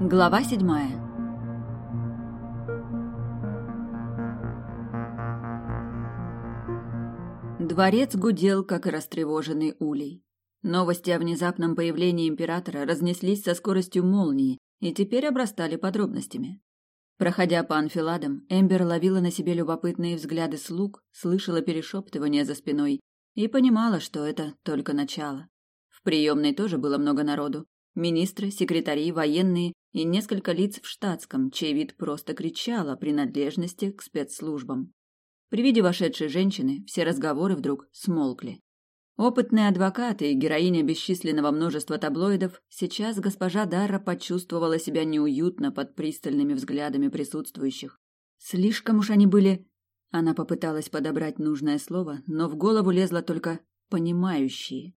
Глава седьмая Дворец гудел, как и растревоженный улей. Новости о внезапном появлении императора разнеслись со скоростью молнии и теперь обрастали подробностями. Проходя по анфиладам, Эмбер ловила на себе любопытные взгляды слуг, слышала перешептывания за спиной и понимала, что это только начало. В приемной тоже было много народу. Министры, секретари, военные и несколько лиц в штатском, чей вид просто кричал о принадлежности к спецслужбам. При виде вошедшей женщины все разговоры вдруг смолкли. Опытный адвокат и героиня бесчисленного множества таблоидов, сейчас госпожа Дарра почувствовала себя неуютно под пристальными взглядами присутствующих. Слишком уж они были... Она попыталась подобрать нужное слово, но в голову лезло только «понимающие».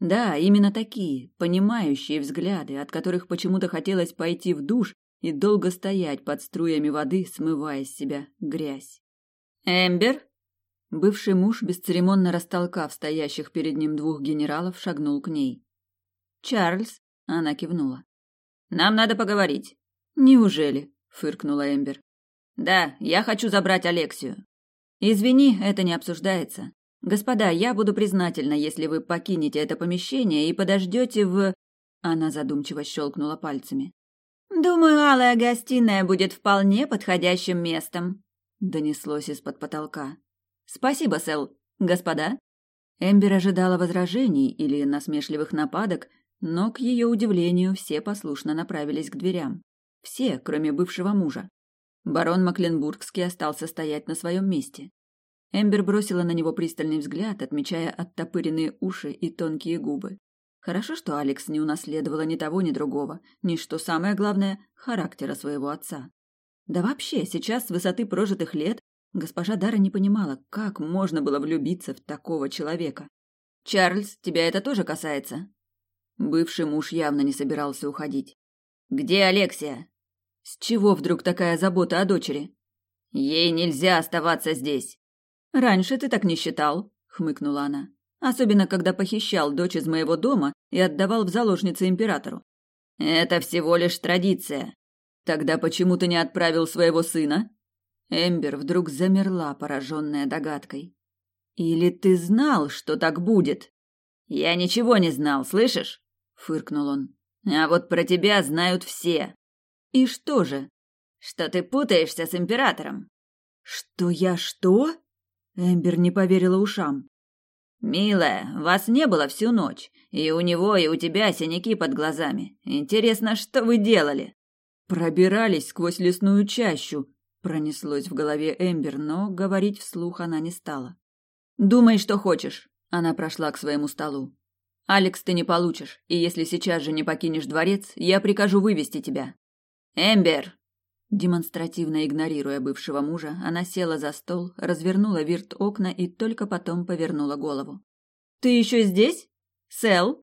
Да, именно такие, понимающие взгляды, от которых почему-то хотелось пойти в душ и долго стоять под струями воды, смывая с себя грязь. «Эмбер?» Бывший муж, бесцеремонно растолкав стоящих перед ним двух генералов, шагнул к ней. «Чарльз?» — она кивнула. «Нам надо поговорить». «Неужели?» — фыркнула Эмбер. «Да, я хочу забрать Алексию». «Извини, это не обсуждается. Господа, я буду признательна, если вы покинете это помещение и подождете в...» Она задумчиво щелкнула пальцами. «Думаю, алая гостиная будет вполне подходящим местом», — донеслось из-под потолка. «Спасибо, Сэл. Господа?» Эмбер ожидала возражений или насмешливых нападок, но, к ее удивлению, все послушно направились к дверям. Все, кроме бывшего мужа. Барон Макленбургский остался стоять на своем месте. Эмбер бросила на него пристальный взгляд, отмечая оттопыренные уши и тонкие губы. Хорошо, что Алекс не унаследовала ни того, ни другого, ни, что самое главное, характера своего отца. Да вообще, сейчас с высоты прожитых лет Госпожа Дара не понимала, как можно было влюбиться в такого человека. «Чарльз, тебя это тоже касается?» Бывший муж явно не собирался уходить. «Где Алексия?» «С чего вдруг такая забота о дочери?» «Ей нельзя оставаться здесь». «Раньше ты так не считал», — хмыкнула она. «Особенно, когда похищал дочь из моего дома и отдавал в заложницы императору». «Это всего лишь традиция». «Тогда почему ты не отправил своего сына?» Эмбер вдруг замерла, пораженная догадкой. «Или ты знал, что так будет?» «Я ничего не знал, слышишь?» — фыркнул он. «А вот про тебя знают все». «И что же?» «Что ты путаешься с императором». «Что я что?» Эмбер не поверила ушам. «Милая, вас не было всю ночь, и у него, и у тебя синяки под глазами. Интересно, что вы делали?» «Пробирались сквозь лесную чащу», Пронеслось в голове Эмбер, но говорить вслух она не стала. «Думай, что хочешь», — она прошла к своему столу. «Алекс ты не получишь, и если сейчас же не покинешь дворец, я прикажу вывести тебя». «Эмбер!» Демонстративно игнорируя бывшего мужа, она села за стол, развернула вирт окна и только потом повернула голову. «Ты еще здесь? Сэл?»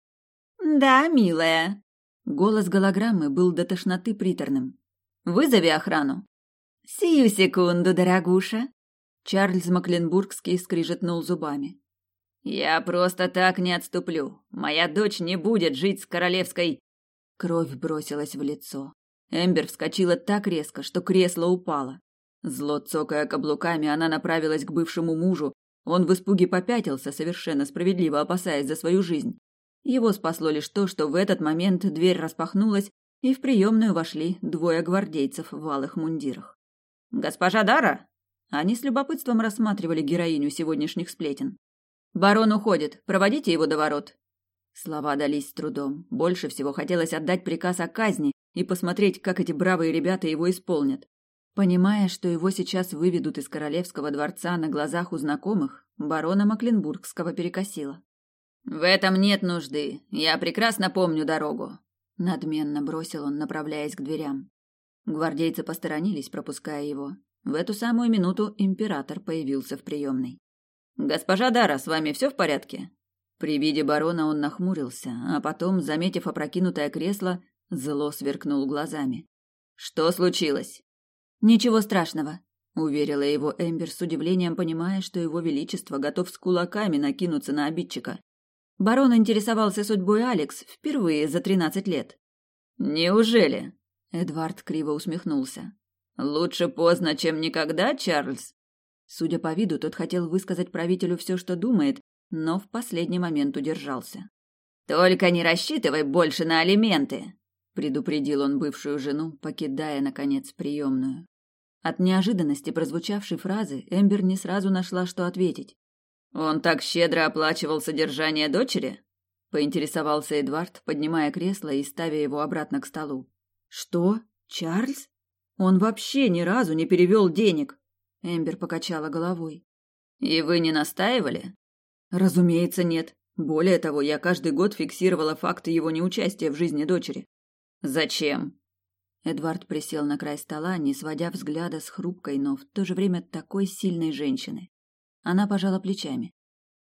«Да, милая». Голос голограммы был до тошноты приторным. «Вызови охрану». «Сию секунду, дорогуша!» Чарльз Макленбургский скрижетнул зубами. «Я просто так не отступлю. Моя дочь не будет жить с королевской...» Кровь бросилась в лицо. Эмбер вскочила так резко, что кресло упало. Зло цокая каблуками, она направилась к бывшему мужу. Он в испуге попятился, совершенно справедливо опасаясь за свою жизнь. Его спасло лишь то, что в этот момент дверь распахнулась, и в приемную вошли двое гвардейцев в алых мундирах. «Госпожа Дара?» Они с любопытством рассматривали героиню сегодняшних сплетен. «Барон уходит. Проводите его до ворот». Слова дались с трудом. Больше всего хотелось отдать приказ о казни и посмотреть, как эти бравые ребята его исполнят. Понимая, что его сейчас выведут из королевского дворца на глазах у знакомых, барона Макленбургского перекосило. «В этом нет нужды. Я прекрасно помню дорогу», — надменно бросил он, направляясь к дверям. Гвардейцы посторонились, пропуская его. В эту самую минуту император появился в приемной. «Госпожа Дара, с вами все в порядке?» При виде барона он нахмурился, а потом, заметив опрокинутое кресло, зло сверкнул глазами. «Что случилось?» «Ничего страшного», — уверила его Эмбер с удивлением, понимая, что его величество готов с кулаками накинуться на обидчика. Барон интересовался судьбой Алекс впервые за тринадцать лет. «Неужели?» Эдвард криво усмехнулся. Лучше поздно, чем никогда, Чарльз. Судя по виду, тот хотел высказать правителю все, что думает, но в последний момент удержался. Только не рассчитывай больше на алименты, предупредил он бывшую жену, покидая наконец приемную. От неожиданности прозвучавшей фразы Эмбер не сразу нашла, что ответить. Он так щедро оплачивал содержание дочери? поинтересовался Эдвард, поднимая кресло и ставя его обратно к столу. Что? Чарльз? Он вообще ни разу не перевел денег. Эмбер покачала головой. И вы не настаивали? Разумеется, нет. Более того, я каждый год фиксировала факты его неучастия в жизни дочери. Зачем? Эдвард присел на край стола, не сводя взгляда с хрупкой, но в то же время такой сильной женщины. Она пожала плечами.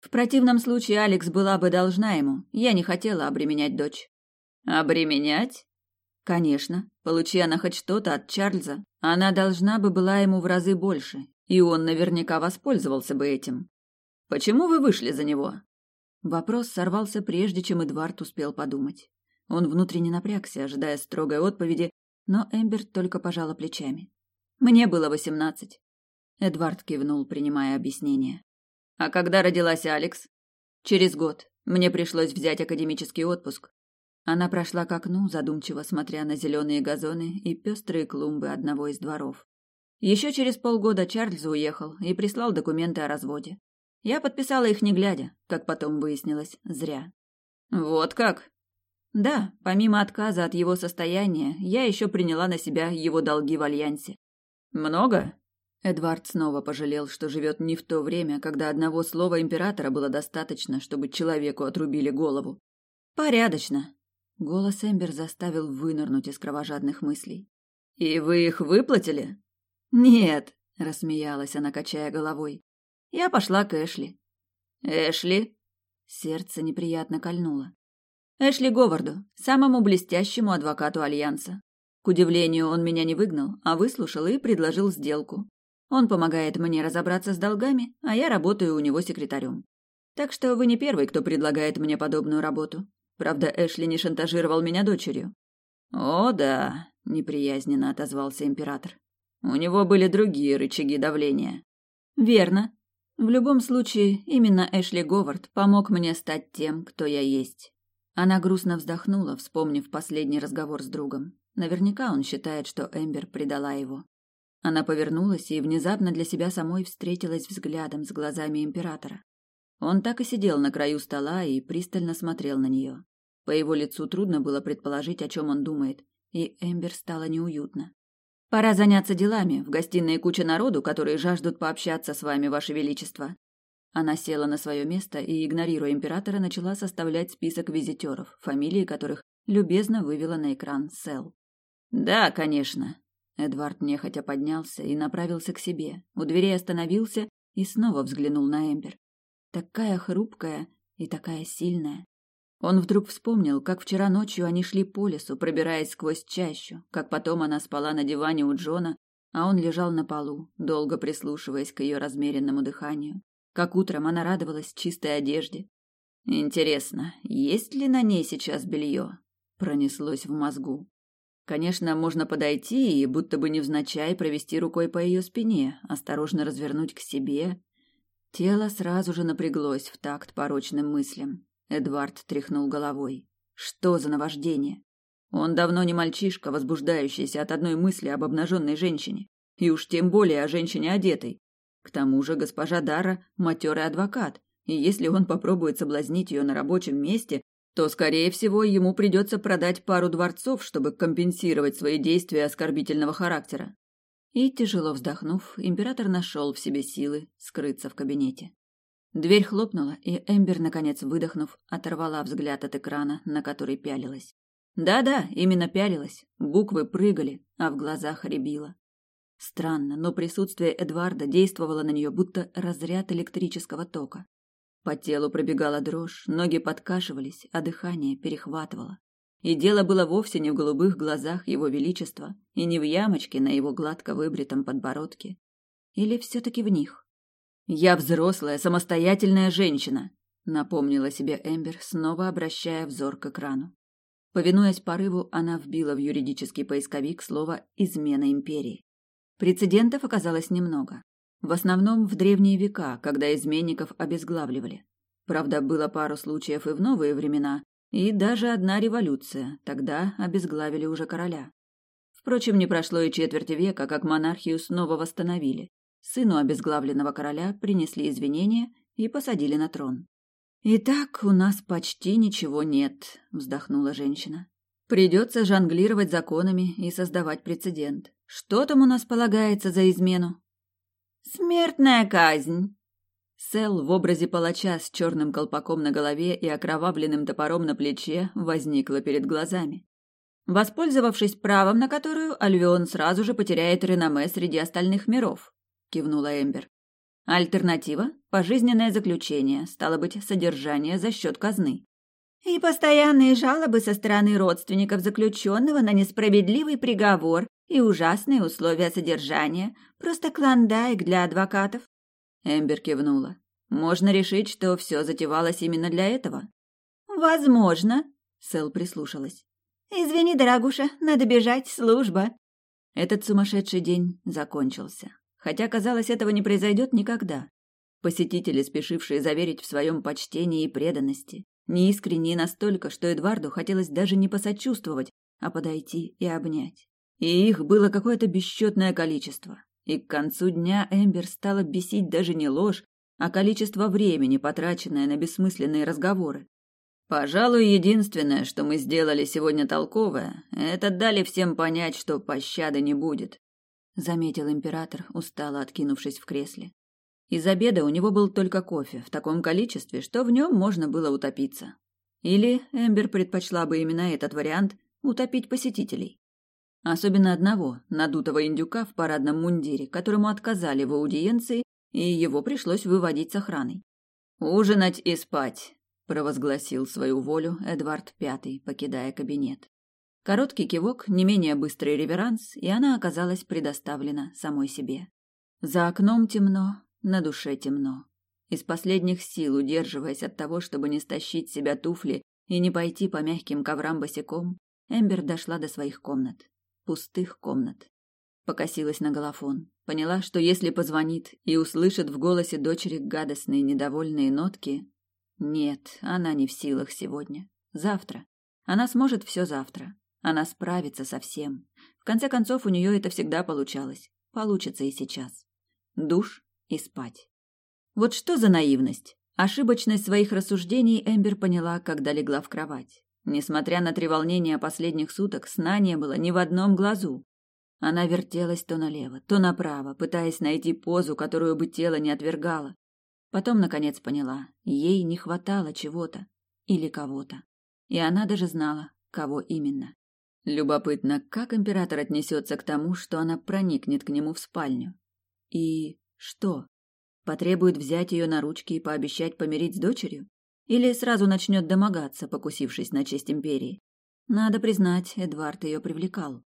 В противном случае Алекс была бы должна ему. Я не хотела обременять дочь. Обременять? Конечно. Получи она хоть что-то от Чарльза, она должна бы была ему в разы больше, и он наверняка воспользовался бы этим. Почему вы вышли за него? Вопрос сорвался прежде, чем Эдвард успел подумать. Он внутренне напрягся, ожидая строгой отповеди, но Эмбер только пожала плечами. Мне было восемнадцать. Эдвард кивнул, принимая объяснение. А когда родилась Алекс? Через год. Мне пришлось взять академический отпуск. Она прошла к окну, задумчиво смотря на зеленые газоны и пестрые клумбы одного из дворов. Еще через полгода Чарльз уехал и прислал документы о разводе. Я подписала их не глядя, как потом выяснилось, зря. Вот как? Да, помимо отказа от его состояния, я еще приняла на себя его долги в альянсе. Много? Эдвард снова пожалел, что живет не в то время, когда одного слова императора было достаточно, чтобы человеку отрубили голову. Порядочно. Голос Эмбер заставил вынырнуть из кровожадных мыслей. И вы их выплатили? Нет, рассмеялась она, качая головой. Я пошла к Эшли. Эшли? Сердце неприятно кольнуло. Эшли Говарду, самому блестящему адвокату Альянса. К удивлению, он меня не выгнал, а выслушал и предложил сделку. Он помогает мне разобраться с долгами, а я работаю у него секретарем. Так что вы не первый, кто предлагает мне подобную работу. Правда, Эшли не шантажировал меня дочерью. О, да, неприязненно отозвался император. У него были другие рычаги давления. Верно. В любом случае, именно Эшли Говард помог мне стать тем, кто я есть. Она грустно вздохнула, вспомнив последний разговор с другом. Наверняка он считает, что Эмбер предала его. Она повернулась и внезапно для себя самой встретилась взглядом с глазами императора. Он так и сидел на краю стола и пристально смотрел на нее. По его лицу трудно было предположить, о чем он думает, и Эмбер стало неуютно. «Пора заняться делами. В гостиной куча народу, которые жаждут пообщаться с вами, ваше величество». Она села на свое место и, игнорируя императора, начала составлять список визитеров, фамилии которых любезно вывела на экран Сел. «Да, конечно», Эдвард нехотя поднялся и направился к себе. У дверей остановился и снова взглянул на Эмбер. Такая хрупкая и такая сильная. Он вдруг вспомнил, как вчера ночью они шли по лесу, пробираясь сквозь чащу, как потом она спала на диване у Джона, а он лежал на полу, долго прислушиваясь к ее размеренному дыханию. Как утром она радовалась чистой одежде. Интересно, есть ли на ней сейчас белье? Пронеслось в мозгу. Конечно, можно подойти и, будто бы невзначай, провести рукой по ее спине, осторожно развернуть к себе. Тело сразу же напряглось в такт порочным мыслям. Эдвард тряхнул головой. Что за наваждение? Он давно не мальчишка, возбуждающийся от одной мысли об обнаженной женщине. И уж тем более о женщине одетой. К тому же госпожа Дара – матерый адвокат, и если он попробует соблазнить ее на рабочем месте, то, скорее всего, ему придется продать пару дворцов, чтобы компенсировать свои действия оскорбительного характера. И, тяжело вздохнув, император нашел в себе силы скрыться в кабинете. Дверь хлопнула, и Эмбер, наконец выдохнув, оторвала взгляд от экрана, на который пялилась. Да-да, именно пялилась. Буквы прыгали, а в глазах рябило. Странно, но присутствие Эдварда действовало на нее будто разряд электрического тока. По телу пробегала дрожь, ноги подкашивались, а дыхание перехватывало. И дело было вовсе не в голубых глазах его величества и не в ямочке на его гладко выбритом подбородке. Или все-таки в них? «Я взрослая, самостоятельная женщина», — напомнила себе Эмбер, снова обращая взор к экрану. Повинуясь порыву, она вбила в юридический поисковик слово «измена империи». Прецедентов оказалось немного. В основном в древние века, когда изменников обезглавливали. Правда, было пару случаев и в новые времена, и даже одна революция, тогда обезглавили уже короля. Впрочем, не прошло и четверти века, как монархию снова восстановили. Сыну обезглавленного короля принесли извинения и посадили на трон. «Итак, у нас почти ничего нет», — вздохнула женщина. «Придется жонглировать законами и создавать прецедент. Что там у нас полагается за измену?» «Смертная казнь!» Сэл в образе палача с черным колпаком на голове и окровавленным топором на плече возникла перед глазами. Воспользовавшись правом, на которую Альвион сразу же потеряет реноме среди остальных миров, кивнула Эмбер. Альтернатива – пожизненное заключение, стало быть, содержание за счет казны. И постоянные жалобы со стороны родственников заключенного на несправедливый приговор и ужасные условия содержания – просто клондайк для адвокатов. Эмбер кивнула. Можно решить, что все затевалось именно для этого. Возможно. Сэл прислушалась. Извини, дорогуша, надо бежать, служба. Этот сумасшедший день закончился. Хотя, казалось, этого не произойдет никогда. Посетители, спешившие заверить в своем почтении и преданности, неискренние настолько, что Эдварду хотелось даже не посочувствовать, а подойти и обнять. И их было какое-то бесчетное количество. И к концу дня Эмбер стала бесить даже не ложь, а количество времени, потраченное на бессмысленные разговоры. Пожалуй, единственное, что мы сделали сегодня толковое, это дали всем понять, что пощады не будет, заметил император, устало откинувшись в кресле. Из обеда у него был только кофе в таком количестве, что в нем можно было утопиться. Или Эмбер предпочла бы именно этот вариант утопить посетителей. Особенно одного, надутого индюка в парадном мундире, которому отказали в аудиенции, и его пришлось выводить с охраной. «Ужинать и спать», – провозгласил свою волю Эдвард Пятый, покидая кабинет. Короткий кивок, не менее быстрый реверанс, и она оказалась предоставлена самой себе. За окном темно, на душе темно. Из последних сил, удерживаясь от того, чтобы не стащить себя туфли и не пойти по мягким коврам босиком, Эмбер дошла до своих комнат пустых комнат. Покосилась на голофон. Поняла, что если позвонит и услышит в голосе дочери гадостные недовольные нотки... Нет, она не в силах сегодня. Завтра. Она сможет все завтра. Она справится со всем. В конце концов, у нее это всегда получалось. Получится и сейчас. Душ и спать. Вот что за наивность? Ошибочность своих рассуждений Эмбер поняла, когда легла в кровать. Несмотря на треволнения последних суток, сна не было ни в одном глазу. Она вертелась то налево, то направо, пытаясь найти позу, которую бы тело не отвергало. Потом, наконец, поняла, ей не хватало чего-то или кого-то. И она даже знала, кого именно. Любопытно, как император отнесется к тому, что она проникнет к нему в спальню. И что? Потребует взять ее на ручки и пообещать помирить с дочерью? Или сразу начнет домогаться, покусившись на честь империи. Надо признать, Эдвард ее привлекал.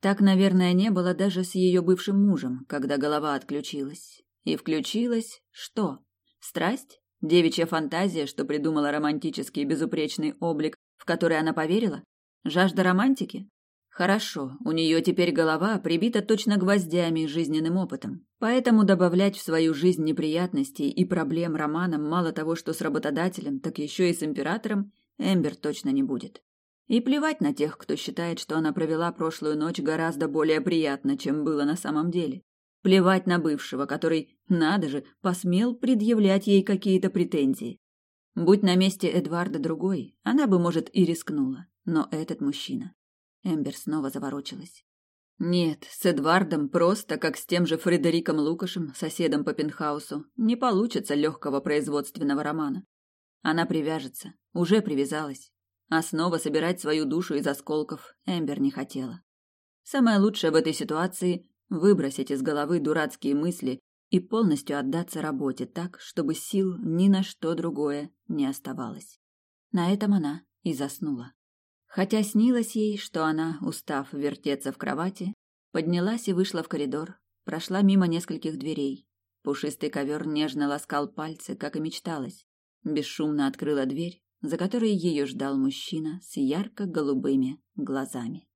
Так, наверное, не было даже с ее бывшим мужем, когда голова отключилась. И включилась что? Страсть? Девичья фантазия, что придумала романтический безупречный облик, в который она поверила? Жажда романтики? Хорошо, у нее теперь голова прибита точно гвоздями и жизненным опытом. Поэтому добавлять в свою жизнь неприятностей и проблем романом мало того, что с работодателем, так еще и с императором, Эмбер точно не будет. И плевать на тех, кто считает, что она провела прошлую ночь гораздо более приятно, чем было на самом деле. Плевать на бывшего, который, надо же, посмел предъявлять ей какие-то претензии. Будь на месте Эдварда другой, она бы, может, и рискнула. Но этот мужчина Эмбер снова заворочилась. Нет, с Эдвардом просто, как с тем же Фредериком Лукашем, соседом по пентхаусу, не получится легкого производственного романа. Она привяжется, уже привязалась. А снова собирать свою душу из осколков Эмбер не хотела. Самое лучшее в этой ситуации – выбросить из головы дурацкие мысли и полностью отдаться работе так, чтобы сил ни на что другое не оставалось. На этом она и заснула. Хотя снилось ей, что она, устав вертеться в кровати, поднялась и вышла в коридор, прошла мимо нескольких дверей. Пушистый ковер нежно ласкал пальцы, как и мечталось. Бесшумно открыла дверь, за которой ее ждал мужчина с ярко-голубыми глазами.